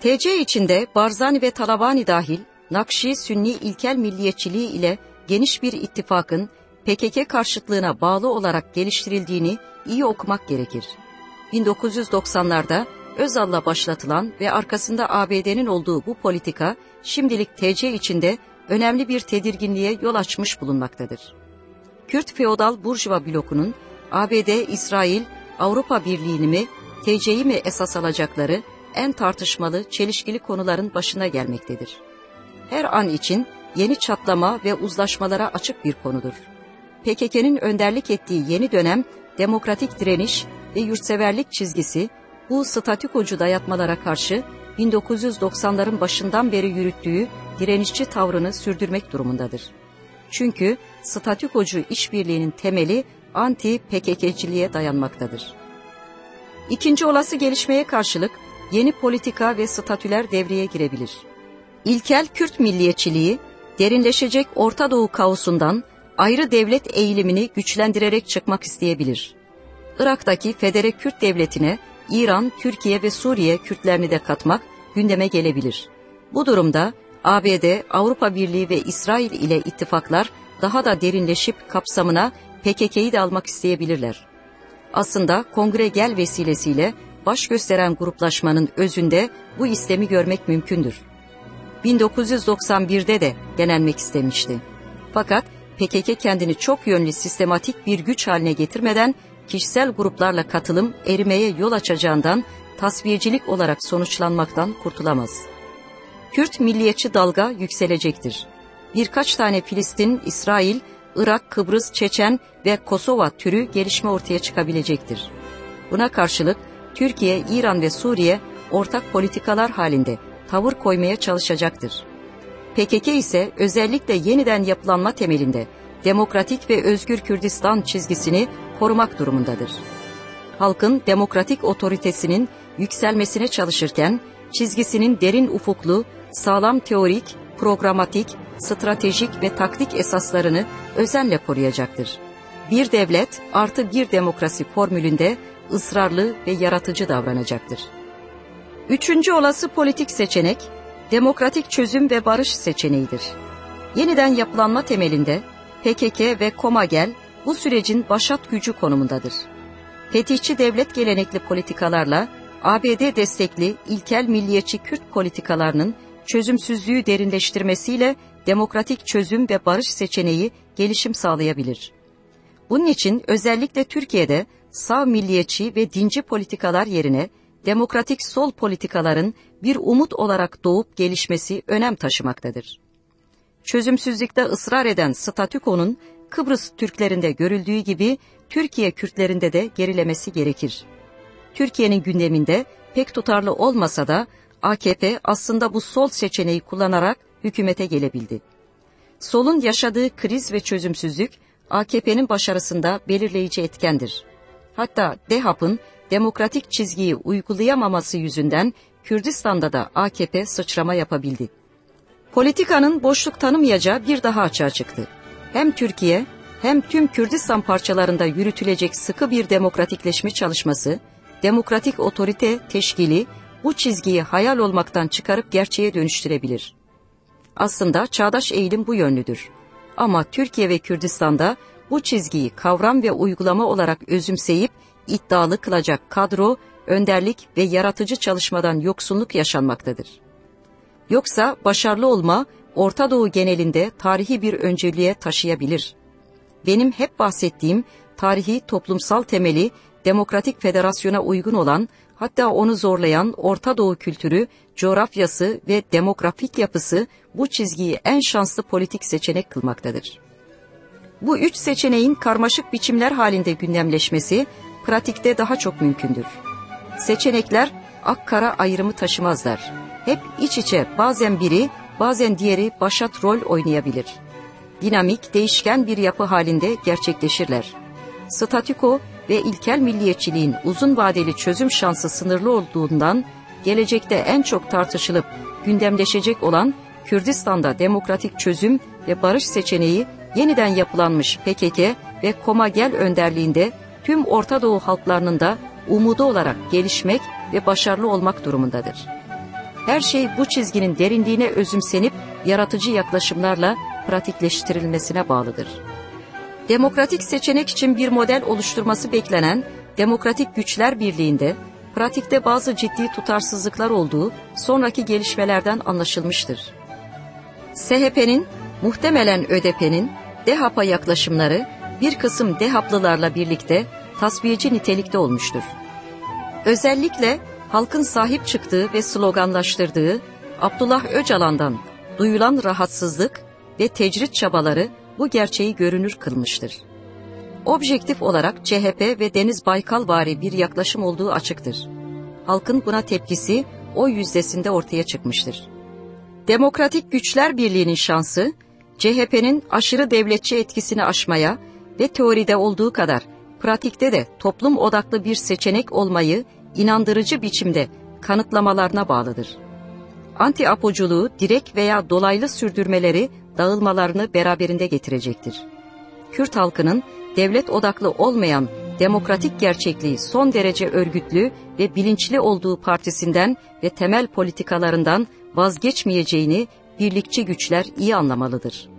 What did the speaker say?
TC içinde Barzani ve Talabani dahil Nakşi Sünni ilkel milliyetçiliği ile geniş bir ittifakın PKK karşıtlığına bağlı olarak geliştirildiğini iyi okumak gerekir. 1990'larda Özal'la başlatılan ve arkasında ABD'nin olduğu bu politika şimdilik TC içinde önemli bir tedirginliğe yol açmış bulunmaktadır. Kürt feodal burjuva blokunun ABD, İsrail, Avrupa Birliği'ni mi, TC'yi mi esas alacakları en tartışmalı, çelişkili konuların başına gelmektedir. Her an için yeni çatlama ve uzlaşmalara açık bir konudur. PKK'nın önderlik ettiği yeni dönem demokratik direniş ve yurtseverlik çizgisi bu statükocu dayatmalara karşı 1990'ların başından beri yürüttüğü direnişçi tavrını sürdürmek durumundadır. Çünkü statükocu işbirliğinin temeli anti-PKK'ciliğe dayanmaktadır. İkinci olası gelişmeye karşılık yeni politika ve statüler devreye girebilir. İlkel Kürt milliyetçiliği, derinleşecek Orta Doğu kaosundan ayrı devlet eğilimini güçlendirerek çıkmak isteyebilir. Irak'taki Federe Kürt Devleti'ne İran, Türkiye ve Suriye Kürtlerini de katmak gündeme gelebilir. Bu durumda ABD, Avrupa Birliği ve İsrail ile ittifaklar daha da derinleşip kapsamına PKK'yı da almak isteyebilirler. Aslında kongre gel vesilesiyle baş gösteren gruplaşmanın özünde bu istemi görmek mümkündür. 1991'de de denenmek istemişti. Fakat PKK kendini çok yönlü sistematik bir güç haline getirmeden kişisel gruplarla katılım erimeye yol açacağından tasfiyecilik olarak sonuçlanmaktan kurtulamaz. Kürt milliyetçi dalga yükselecektir. Birkaç tane Filistin, İsrail, Irak, Kıbrıs, Çeçen ve Kosova türü gelişme ortaya çıkabilecektir. Buna karşılık Türkiye, İran ve Suriye ortak politikalar halinde tavır koymaya çalışacaktır. PKK ise özellikle yeniden yapılanma temelinde demokratik ve özgür Kürdistan çizgisini korumak durumundadır. Halkın demokratik otoritesinin yükselmesine çalışırken çizgisinin derin ufuklu, sağlam teorik, programatik, stratejik ve taktik esaslarını özenle koruyacaktır. Bir devlet artı bir demokrasi formülünde ısrarlı ve yaratıcı davranacaktır. Üçüncü olası politik seçenek, demokratik çözüm ve barış seçeneğidir. Yeniden yapılanma temelinde PKK ve Komagel bu sürecin başat gücü konumundadır. Fetihçi devlet gelenekli politikalarla ABD destekli ilkel milliyetçi Kürt politikalarının çözümsüzlüğü derinleştirmesiyle demokratik çözüm ve barış seçeneği gelişim sağlayabilir. Bunun için özellikle Türkiye'de sağ milliyetçi ve dinci politikalar yerine demokratik sol politikaların bir umut olarak doğup gelişmesi önem taşımaktadır. Çözümsüzlükte ısrar eden statükonun Kıbrıs Türklerinde görüldüğü gibi Türkiye Kürtlerinde de gerilemesi gerekir. Türkiye'nin gündeminde pek tutarlı olmasa da AKP aslında bu sol seçeneği kullanarak hükümete gelebildi. Solun yaşadığı kriz ve çözümsüzlük AKP'nin başarısında belirleyici etkendir. Hatta DEHAP'ın demokratik çizgiyi uygulayamaması yüzünden Kürdistan'da da AKP sıçrama yapabildi. Politikanın boşluk tanımayacağı bir daha açığa çıktı. Hem Türkiye hem tüm Kürdistan parçalarında yürütülecek sıkı bir demokratikleşme çalışması, demokratik otorite teşkili bu çizgiyi hayal olmaktan çıkarıp gerçeğe dönüştürebilir. Aslında çağdaş eğilim bu yönlüdür. Ama Türkiye ve Kürdistan'da bu çizgiyi kavram ve uygulama olarak özümseyip iddialı kılacak kadro, önderlik ve yaratıcı çalışmadan yoksunluk yaşanmaktadır. Yoksa başarılı olma Orta Doğu genelinde tarihi bir önceliğe taşıyabilir. Benim hep bahsettiğim tarihi toplumsal temeli demokratik federasyona uygun olan hatta onu zorlayan Orta Doğu kültürü, coğrafyası ve demografik yapısı bu çizgiyi en şanslı politik seçenek kılmaktadır. Bu üç seçeneğin karmaşık biçimler halinde gündemleşmesi pratikte daha çok mümkündür. Seçenekler ak-kara ayrımı taşımazlar. Hep iç içe bazen biri bazen diğeri başat rol oynayabilir. Dinamik, değişken bir yapı halinde gerçekleşirler. Statüko ve ilkel milliyetçiliğin uzun vadeli çözüm şansı sınırlı olduğundan gelecekte en çok tartışılıp gündemleşecek olan Kürdistan'da demokratik çözüm ve barış seçeneği yeniden yapılanmış PKK ve Komagel önderliğinde tüm Orta Doğu halklarının da umudu olarak gelişmek ve başarılı olmak durumundadır. Her şey bu çizginin derinliğine özümsenip yaratıcı yaklaşımlarla pratikleştirilmesine bağlıdır. Demokratik seçenek için bir model oluşturması beklenen Demokratik Güçler Birliği'nde pratikte bazı ciddi tutarsızlıklar olduğu sonraki gelişmelerden anlaşılmıştır. SHP'nin, muhtemelen ÖDP'nin DEHAP'a yaklaşımları bir kısım DEHAP'lılarla birlikte tasfiyeci nitelikte olmuştur. Özellikle halkın sahip çıktığı ve sloganlaştırdığı Abdullah Öcalan'dan duyulan rahatsızlık ve tecrit çabaları bu gerçeği görünür kılmıştır. Objektif olarak CHP ve Deniz Baykal vari bir yaklaşım olduğu açıktır. Halkın buna tepkisi o yüzdesinde ortaya çıkmıştır. Demokratik Güçler Birliği'nin şansı, CHP'nin aşırı devletçi etkisini aşmaya ve teoride olduğu kadar pratikte de toplum odaklı bir seçenek olmayı inandırıcı biçimde kanıtlamalarına bağlıdır. Anti-apoculuğu direkt veya dolaylı sürdürmeleri dağılmalarını beraberinde getirecektir. Kürt halkının devlet odaklı olmayan demokratik gerçekliği son derece örgütlü ve bilinçli olduğu partisinden ve temel politikalarından vazgeçmeyeceğini birlikçi güçler iyi anlamalıdır.''